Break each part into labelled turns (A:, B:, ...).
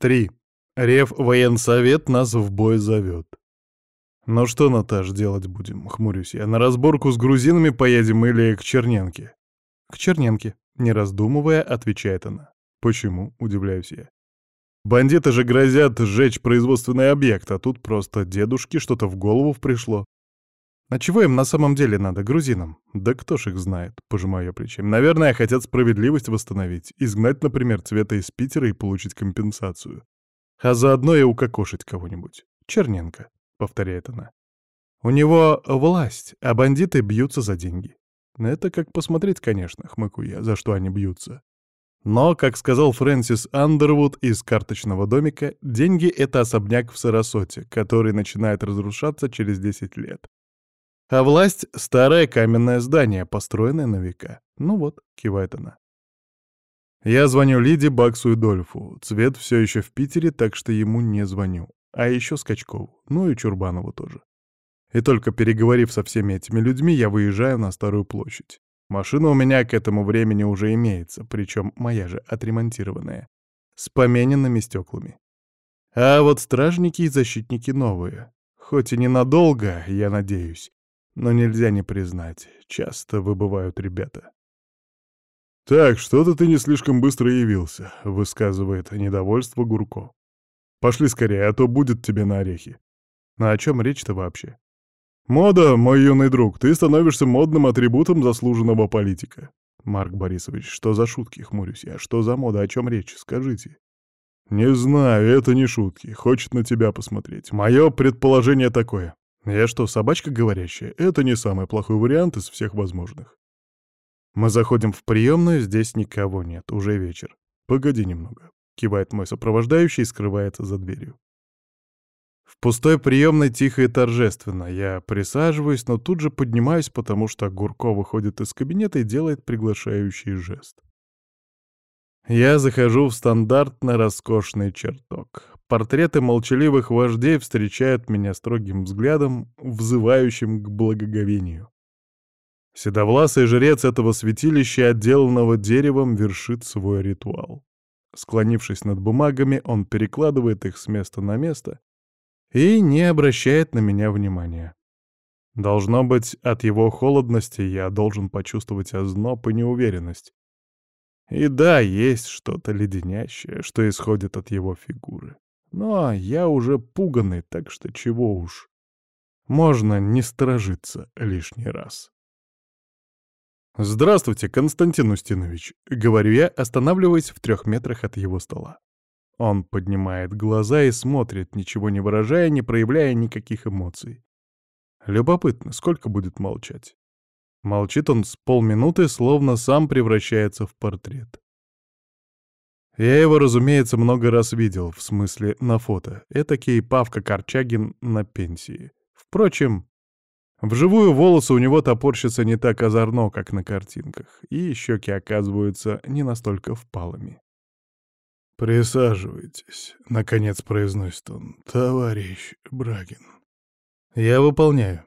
A: Три. Рев военсовет нас в бой зовет. Ну что, Наташ, делать будем, хмурюсь я. На разборку с грузинами поедем или к Черненке? К Черненке, не раздумывая, отвечает она. Почему, удивляюсь я. Бандиты же грозят сжечь производственный объект, а тут просто дедушке что-то в голову пришло. А чего им на самом деле надо, грузинам? Да кто ж их знает, пожимаю я плечами. Наверное, хотят справедливость восстановить, изгнать, например, цвета из Питера и получить компенсацию. А заодно и укокошить кого-нибудь. Черненко, повторяет она. У него власть, а бандиты бьются за деньги. Это как посмотреть, конечно, хмыку я, за что они бьются. Но, как сказал Фрэнсис Андервуд из «Карточного домика», деньги — это особняк в Сарасоте, который начинает разрушаться через 10 лет. А власть — старое каменное здание, построенное на века. Ну вот, кивает она. Я звоню Лиде, Баксу и Дольфу. Цвет все еще в Питере, так что ему не звоню. А еще Скачкову, ну и Чурбанову тоже. И только переговорив со всеми этими людьми, я выезжаю на Старую площадь. Машина у меня к этому времени уже имеется, причем моя же отремонтированная, с помененными стеклами. А вот стражники и защитники новые. Хоть и ненадолго, я надеюсь, но нельзя не признать, часто выбывают ребята.
B: «Так, что-то ты не слишком быстро явился», — высказывает недовольство Гурко. «Пошли скорее, а то будет тебе на орехи».
A: «А о чем речь-то вообще?»
B: «Мода, мой юный друг, ты становишься модным атрибутом заслуженного политика».
A: «Марк Борисович, что за шутки?» — хмурюсь я. «Что за мода? О чем речь? Скажите».
B: «Не знаю, это не шутки. Хочет на тебя посмотреть. Мое предположение такое. Я что, собачка говорящая? Это не самый плохой вариант из всех возможных».
A: Мы заходим в приемную, здесь никого нет, уже вечер. «Погоди немного», — кивает мой сопровождающий и скрывается за дверью. В пустой приемной тихо и торжественно. Я присаживаюсь, но тут же поднимаюсь, потому что Гурко выходит из кабинета и делает приглашающий жест. Я захожу в стандартно роскошный чертог. Портреты молчаливых вождей встречают меня строгим взглядом, взывающим к благоговению. Седовласый жрец этого святилища, отделанного деревом, вершит свой ритуал. Склонившись над бумагами, он перекладывает их с места на место и не обращает на меня внимания. Должно быть, от его холодности я должен почувствовать озноб и неуверенность. И да, есть что-то леденящее, что исходит от его фигуры. Но я уже пуганный, так что чего уж. Можно не сторожиться лишний раз. «Здравствуйте, Константин Устинович», — говорю я, останавливаясь в трех метрах от его стола. Он поднимает глаза и смотрит, ничего не выражая, не проявляя никаких эмоций. Любопытно, сколько будет молчать. Молчит он с полминуты, словно сам превращается в портрет. Я его, разумеется, много раз видел, в смысле на фото. Этакий Павка Корчагин на пенсии. Впрочем, вживую волосы у него топорщатся не так озорно, как на картинках, и щеки оказываются не настолько впалыми.
B: «Присаживайтесь», — наконец произносит он, — «товарищ Брагин».
A: «Я выполняю».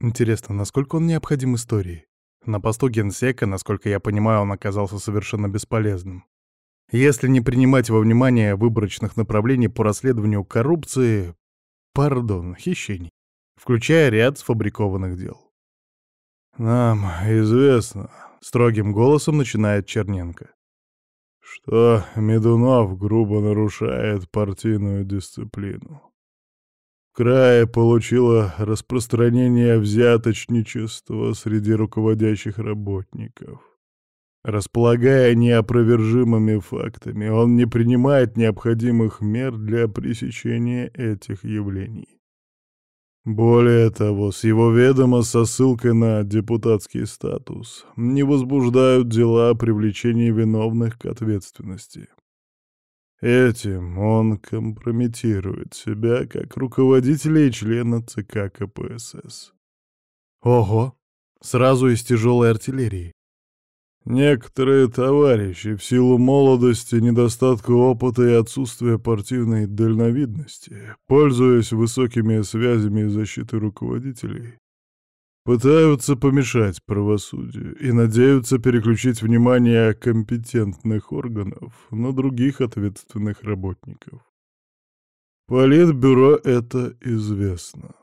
A: Интересно, насколько он необходим истории? На посту генсека, насколько я понимаю, он оказался совершенно бесполезным. Если не принимать во внимание выборочных направлений по расследованию коррупции, пардон, хищений, включая ряд сфабрикованных дел.
B: «Нам известно», — строгим голосом начинает Черненко что Медунов грубо нарушает партийную дисциплину. В крае получило распространение взяточничества среди руководящих работников. Располагая неопровержимыми фактами, он не принимает необходимых мер для пресечения этих явлений. Более того, с его ведома со ссылкой на депутатский статус не возбуждают дела о привлечении виновных к ответственности. Этим он компрометирует себя как руководителя и члена ЦК КПСС.
A: Ого! Сразу из тяжелой артиллерии.
B: Некоторые товарищи в силу молодости, недостатка опыта и отсутствия партийной дальновидности, пользуясь высокими связями и защитой руководителей, Пытаются помешать правосудию и надеются переключить внимание компетентных органов на других ответственных работников. Политбюро это известно.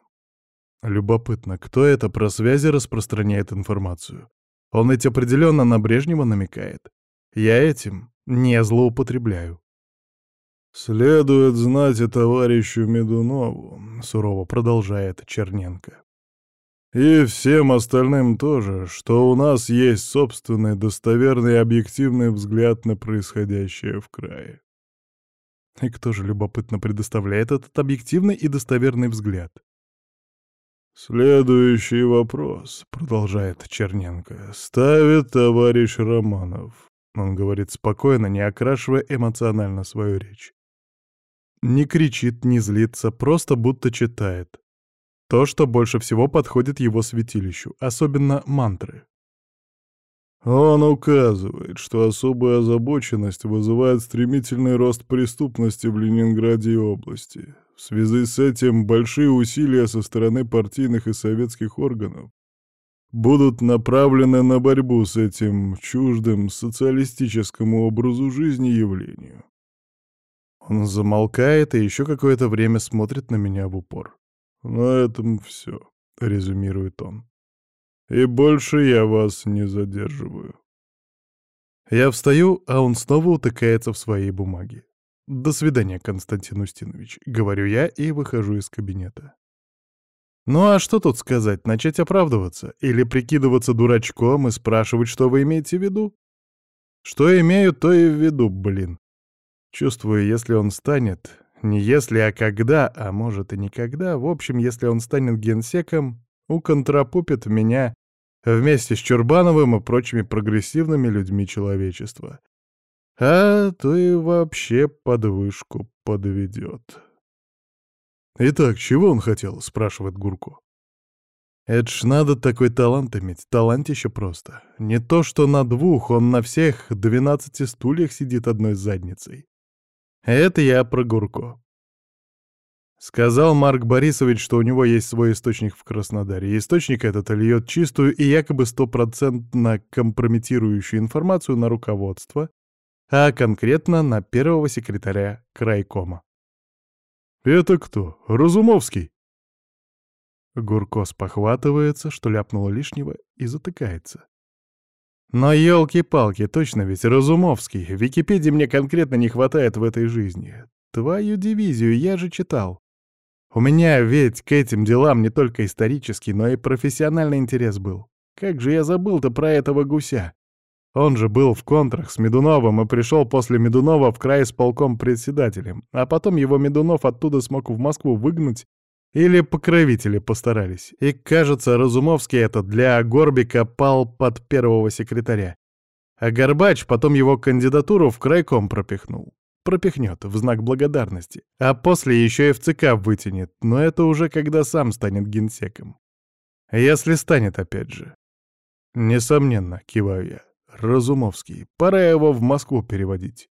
B: Любопытно, кто это про связи распространяет информацию? Он ведь определенно на Брежнева намекает. Я этим не злоупотребляю. «Следует знать и товарищу Медунову», — сурово продолжает Черненко. «И всем остальным тоже, что у нас есть собственный достоверный и объективный взгляд на происходящее в крае». И кто же любопытно предоставляет этот объективный и достоверный взгляд? «Следующий вопрос», — продолжает Черненко, — «ставит товарищ Романов». Он говорит спокойно, не окрашивая эмоционально свою речь. Не кричит, не злится, просто будто читает. То, что больше всего подходит его святилищу, особенно мантры. Он указывает, что особая озабоченность вызывает стремительный рост преступности в Ленинграде и области. В связи с этим большие усилия со стороны партийных и советских органов будут направлены на борьбу с этим чуждым социалистическому образу жизни явлению. Он замолкает и еще какое-то время смотрит на меня в упор. «На этом все», — резюмирует он. «И больше я вас не задерживаю». Я встаю, а он снова утыкается в своей бумаге. «До свидания, Константин Устинович», — говорю я и выхожу из кабинета. Ну а что тут сказать, начать оправдываться? Или прикидываться дурачком и спрашивать, что вы имеете в виду? Что имею, то и в виду, блин. Чувствую, если он станет, не если, а когда, а может и никогда, в общем, если он станет генсеком, уконтрапупит меня вместе с Чурбановым и прочими прогрессивными людьми человечества. А то и вообще подвышку подведет. «Итак, чего он хотел?» — спрашивает Гурко. «Это ж надо такой талант иметь, талантище просто. Не то что на двух, он на всех двенадцати стульях сидит одной задницей. Это я про Гурко. Сказал Марк Борисович, что у него есть свой источник в Краснодаре. Источник этот льет чистую и якобы стопроцентно компрометирующую информацию на руководство, а конкретно на первого секретаря крайкома. «Это кто? Разумовский?» Гурко спохватывается, что ляпнуло лишнего, и затыкается. Но елки-палки, точно ведь Разумовский. Википедии мне конкретно не хватает в этой жизни. Твою дивизию я же читал. У меня ведь к этим делам не только исторический, но и профессиональный интерес был. Как же я забыл-то про этого гуся? Он же был в контрах с Медуновым и пришел после Медунова в край с полком председателем, а потом его Медунов оттуда смог в Москву выгнать или покровители постарались. И, кажется, Разумовский этот для Горбика пал под первого секретаря. А Горбач потом его кандидатуру в крайком пропихнул. Пропихнет в знак благодарности. А после еще и в ЦК вытянет, но это уже когда сам станет генсеком. Если станет, опять же. Несомненно, киваю я. Разумовский. Пора его в Москву переводить.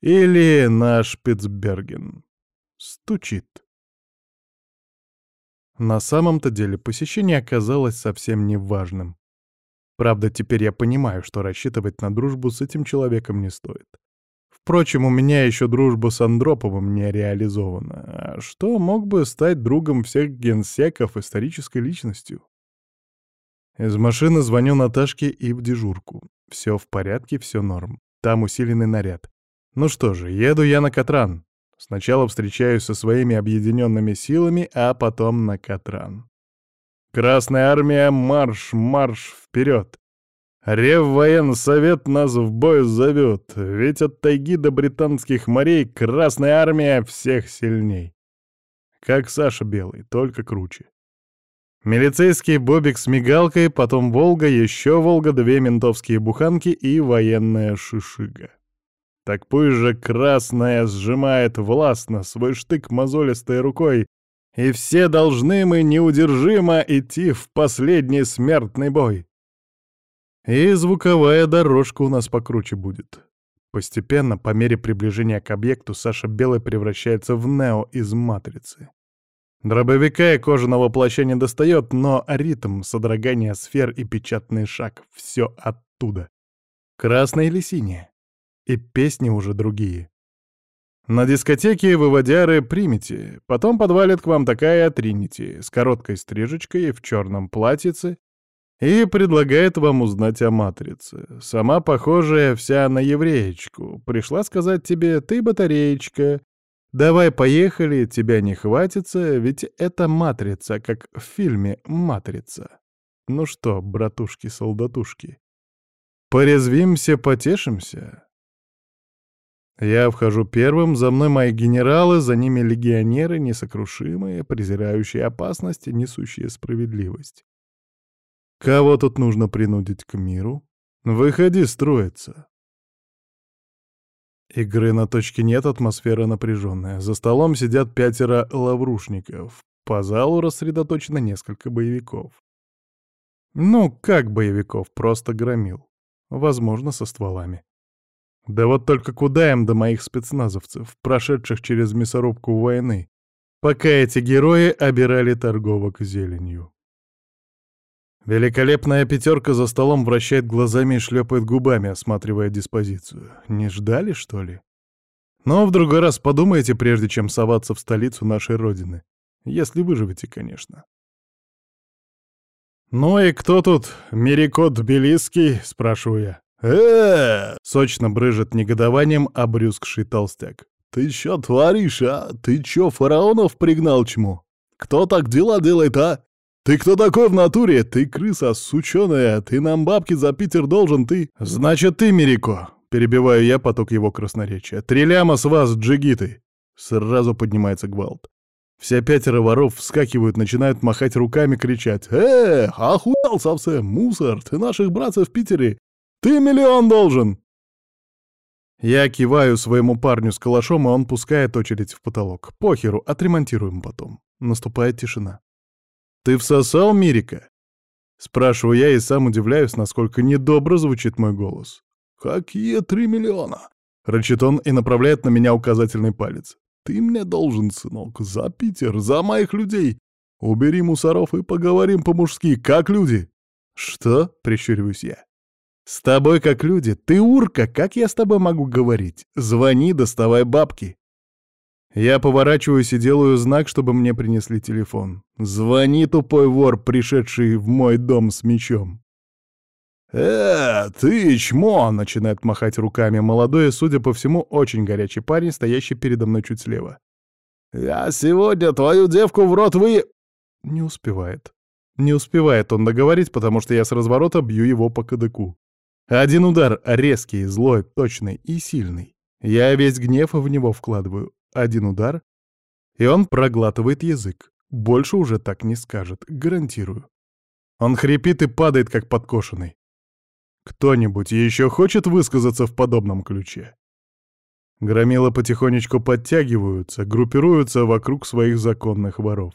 B: Или на Шпицберген. Стучит. На самом-то деле посещение оказалось совсем неважным. Правда, теперь я понимаю, что рассчитывать на дружбу с этим человеком не стоит. Впрочем, у меня еще дружба с Андроповым не реализована. А что мог бы стать другом всех генсеков исторической личностью? Из машины звоню Наташке и в дежурку. Все в порядке, все норм. Там усиленный наряд. Ну что же, еду я на Катран. Сначала встречаюсь со своими объединенными силами, а потом на Катран. Красная армия, марш, марш вперед! Реввоенсовет нас в бой зовет, ведь от тайги до британских морей Красная армия всех сильней. Как Саша Белый, только круче. Милицейский бобик с мигалкой, потом Волга, еще Волга, две ментовские буханки и военная шишига. Так пусть же красная сжимает властно свой штык мозолистой рукой, и все должны мы неудержимо идти в последний смертный бой. И звуковая дорожка у нас покруче будет. Постепенно, по мере приближения к объекту, Саша Белый превращается в Нео из «Матрицы».
A: Дробовика и кожаного плаща не достает, но ритм, содрогание сфер и печатный шаг — все оттуда. Красное или синее. И песни уже другие. На дискотеке вы водяры примете, потом подвалит к вам такая Тринити с короткой стрижечкой в черном платьице и предлагает вам узнать о матрице. Сама похожая вся на евреечку. Пришла сказать тебе «ты батареечка». Давай поехали, тебя не хватится, ведь это матрица, как в фильме «Матрица». Ну что, братушки-солдатушки, порезвимся, потешимся? Я вхожу первым, за мной мои генералы, за ними легионеры, несокрушимые, презирающие опасности, несущие справедливость. Кого тут нужно принудить к миру? Выходи строиться. Игры на точке нет, атмосфера напряженная. За столом сидят пятеро лаврушников. По залу рассредоточено несколько боевиков. Ну, как боевиков, просто громил. Возможно, со стволами. Да вот только куда им до моих спецназовцев, прошедших через мясорубку войны, пока эти герои обирали торговок зеленью. Великолепная пятерка за столом вращает глазами и шлепает губами, осматривая диспозицию. Не ждали, что ли? Но в другой раз подумайте, прежде чем соваться в столицу нашей родины. Если выживете, конечно. «Ну и кто тут? Мирикот Тбилисский?» — спрашиваю я э сочно брыжет негодованием обрюзгший толстяк. «Ты чё творишь, а? Ты чё фараонов пригнал чему? Кто так дела делает, а? Ты кто такой в натуре? Ты крыса сучёная, ты нам бабки за Питер должен, ты...» «Значит, ты, Мирико!» — перебиваю я поток его красноречия. «Три ляма с вас, джигиты!» Сразу поднимается гвалт. Все пятеро воров вскакивают, начинают махать руками, кричать. «Э, охуел совсем, мусор, ты наших братцев в Питере ты миллион должен!» Я киваю своему парню с калашом, и он пускает очередь в потолок. Похеру, отремонтируем потом. Наступает тишина. «Ты всосал, Мирика?» Спрашиваю я и сам удивляюсь, насколько недобро звучит мой голос. «Какие три миллиона?» — рычит он и направляет на меня указательный палец. «Ты мне должен, сынок, за Питер, за моих людей. Убери мусоров и поговорим по-мужски, как люди». «Что?» — прищуриваюсь я. «С тобой как люди. Ты урка, как я с тобой могу говорить? Звони, доставай бабки». Я поворачиваюсь и делаю знак, чтобы мне принесли телефон. «Звони, тупой вор, пришедший в мой дом с мечом». «Э, ты чмо!» — начинает махать руками молодой судя по всему, очень горячий парень, стоящий передо мной чуть слева. «Я сегодня твою девку в рот вы...» Не успевает. Не успевает он договорить, потому что я с разворота бью его по кадыку. Один удар резкий, злой, точный и сильный. Я весь гнев в него вкладываю. Один удар, и он проглатывает язык. Больше уже так не скажет, гарантирую. Он хрипит и падает, как подкошенный. Кто-нибудь еще хочет высказаться в подобном ключе? Громилы потихонечку подтягиваются, группируются вокруг своих законных воров.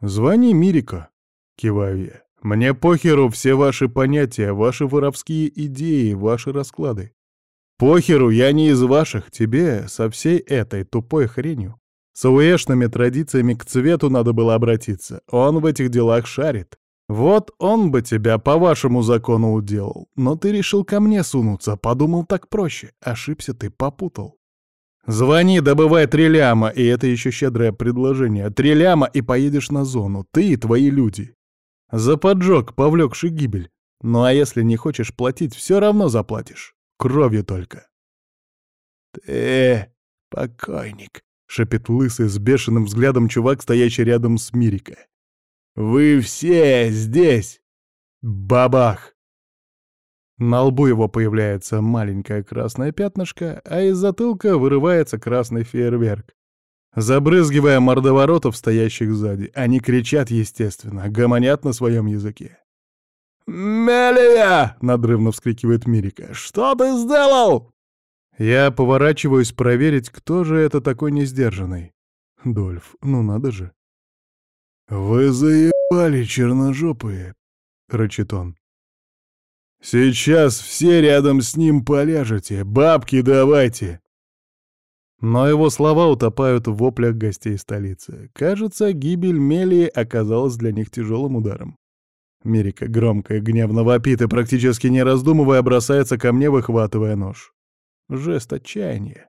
A: «Звони Мирика», — киваю я. Мне похеру все ваши понятия, ваши воровские идеи, ваши расклады. Похеру, я не из ваших, тебе со всей этой тупой хренью. С ауэшными традициями к цвету надо было обратиться. Он в этих делах шарит. Вот он бы тебя по вашему закону уделал. Но ты решил ко мне сунуться, подумал так проще. Ошибся ты, попутал. Звони, добывай три ляма, и это еще щедрое предложение. Три ляма, и поедешь на зону. Ты и твои люди. За поджог, повлекший гибель. Ну а если не хочешь платить, все равно заплатишь. Кровью только. «Ты покойник», — шепит лысый с бешеным взглядом чувак, стоящий рядом с Мирика. «Вы все здесь!» Бабах! На лбу его появляется маленькое красное пятнышко, а из затылка вырывается красный фейерверк. Забрызгивая мордоворотов, стоящих сзади, они кричат, естественно, гомонят на своем языке. «Мелия!» — надрывно вскрикивает Мирика. «Что ты сделал?» Я поворачиваюсь проверить, кто же это такой несдержанный. Дольф, ну надо же. «Вы заебали, черножопые!» — рычит он. «Сейчас все рядом с ним поляжете, бабки давайте!» Но его слова утопают в воплях гостей столицы. Кажется, гибель Мелии оказалась для них тяжелым ударом. Мирика громко и гневно вопит и, практически не раздумывая, бросается ко мне, выхватывая нож. Жест отчаяния.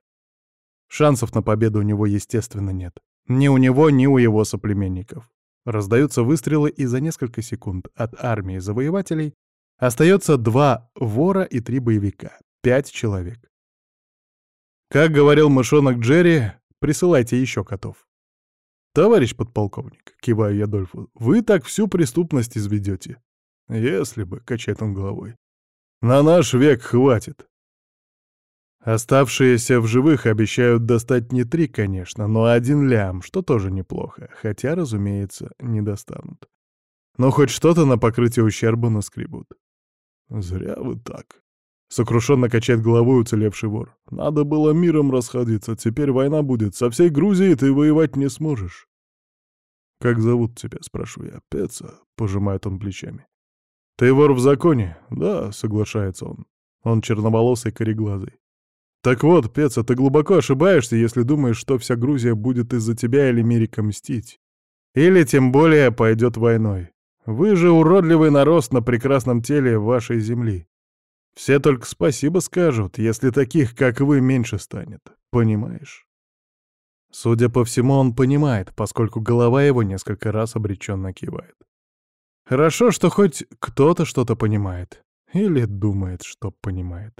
A: Шансов на победу у него, естественно, нет. Ни у него, ни у его соплеменников. Раздаются выстрелы, и за несколько секунд от армии завоевателей остается два вора и три боевика. Пять человек. Как говорил мышонок Джерри, присылайте еще котов. «Товарищ подполковник», — киваю я Дольфу, — «вы так всю преступность изведете». «Если бы», — качает он головой. «На наш век хватит». Оставшиеся в живых обещают достать не три, конечно, но один лям, что тоже неплохо, хотя, разумеется, не достанут. Но хоть что-то на покрытие ущерба наскребут. «Зря вы так», Сокрушенно качает головой уцелевший вор. Надо было миром расходиться, теперь война будет. Со всей Грузией ты воевать не сможешь. «Как зовут тебя?» — спрашиваю я. «Пеца», — пожимает он плечами. «Ты вор в законе?» «Да», — соглашается он. Он черноволосый, кореглазый. «Так вот, Пеца, ты глубоко ошибаешься, если думаешь, что вся Грузия будет из-за тебя или Мирика мстить. Или, тем более, пойдет войной. Вы же уродливый нарост на прекрасном теле вашей земли. Все только спасибо скажут, если таких, как вы, меньше станет. Понимаешь? Судя по всему, он понимает, поскольку голова его несколько раз обреченно кивает. Хорошо, что хоть кто-то что-то понимает. Или думает, что понимает.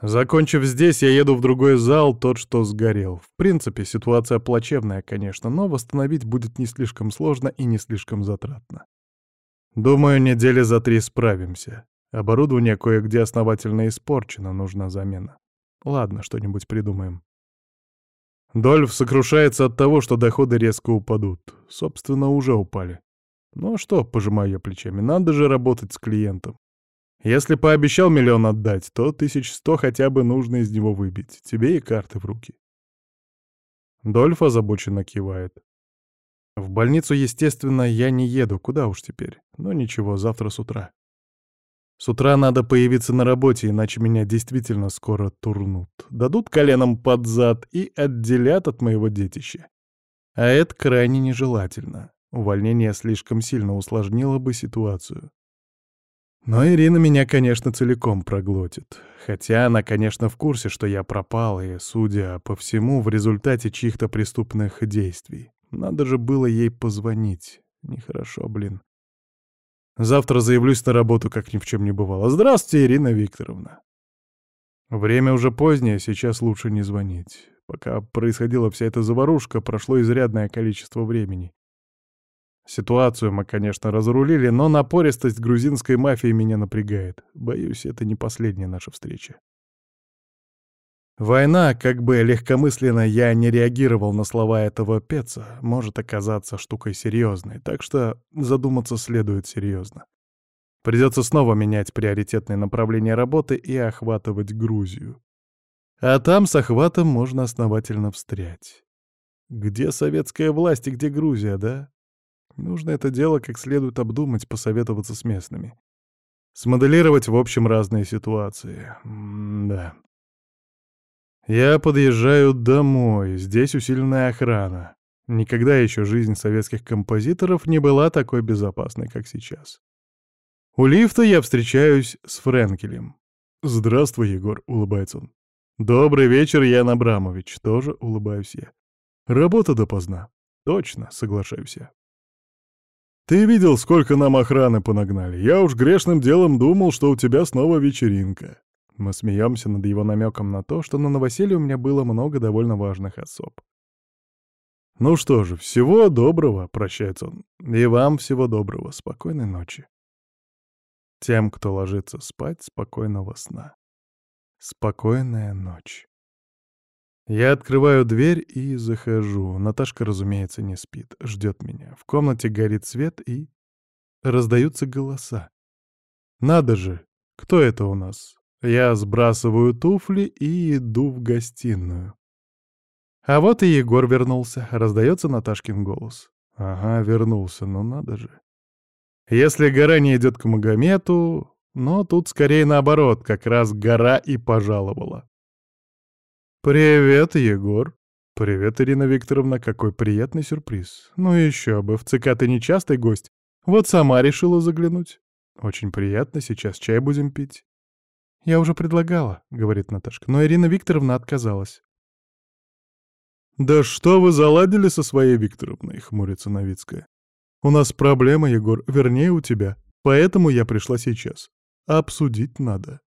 A: Закончив здесь, я еду в другой зал, тот, что сгорел. В принципе, ситуация плачевная, конечно, но восстановить будет не слишком сложно и не слишком затратно. Думаю, недели за три справимся. Оборудование кое-где основательно испорчено, нужна замена. Ладно, что-нибудь придумаем. Дольф сокрушается от того, что доходы резко упадут. Собственно, уже упали. Ну а что, пожимаю я плечами, надо же работать с клиентом. Если пообещал миллион отдать, то тысяч сто хотя бы нужно из него выбить. Тебе и карты в руки. Дольф озабоченно кивает. В больницу, естественно, я не еду, куда уж теперь. Но ничего, завтра с утра. С утра надо появиться на работе, иначе меня действительно скоро турнут. Дадут коленом под зад и отделят от моего детища. А это крайне нежелательно. Увольнение слишком сильно усложнило бы ситуацию. Но Ирина меня, конечно, целиком проглотит. Хотя она, конечно, в курсе, что я пропал, и, судя по всему, в результате чьих-то преступных действий. Надо же было ей позвонить. Нехорошо, блин. Завтра заявлюсь на работу, как ни в чем не бывало. Здравствуйте, Ирина Викторовна. Время уже позднее, сейчас лучше не звонить. Пока происходила вся эта заварушка, прошло изрядное количество времени. Ситуацию мы, конечно, разрулили, но напористость грузинской мафии меня напрягает. Боюсь, это не последняя наша встреча. Война, как бы легкомысленно я не реагировал на слова этого пеца, может оказаться штукой серьезной, так что задуматься следует серьезно. Придется снова менять приоритетные направления работы и охватывать Грузию. А там с охватом можно основательно встрять. Где советская власть и где Грузия, да? Нужно это дело как следует обдумать, посоветоваться с местными. Смоделировать в общем разные ситуации. М да. Я подъезжаю домой, здесь усиленная охрана. Никогда еще жизнь советских композиторов не была такой безопасной, как сейчас. У лифта я встречаюсь с Френкелем. «Здравствуй, Егор», — улыбается он. «Добрый вечер, Ян Абрамович», — тоже улыбаюсь я. «Работа допоздна». «Точно», — соглашаюсь я. «Ты видел, сколько нам охраны понагнали? Я уж грешным делом думал, что у тебя снова вечеринка». Мы смеемся над его намеком на то, что на новоселье у меня было много довольно важных особ. «Ну что же, всего доброго», — прощается он. «И вам всего доброго. Спокойной ночи». Тем, кто ложится спать, спокойного сна. Спокойная ночь. Я открываю дверь и захожу. Наташка, разумеется, не спит, ждет меня. В комнате горит свет и... Раздаются голоса. Надо же, кто это у нас? Я сбрасываю туфли и иду в гостиную. А вот и Егор вернулся, раздается Наташкин голос. Ага, вернулся, ну надо же. Если гора не идет к Магомету, но тут скорее наоборот, как раз гора и пожаловала. «Привет, Егор!» «Привет, Ирина Викторовна, какой приятный сюрприз. Ну еще бы, в ЦК ты нечастый гость. Вот сама решила заглянуть. Очень приятно, сейчас чай будем пить». «Я уже предлагала», — говорит Наташка, но Ирина Викторовна отказалась.
B: «Да что вы заладили со своей Викторовной?» — хмурится Новицкая. «У нас проблема, Егор, вернее, у тебя. Поэтому я пришла сейчас. Обсудить надо».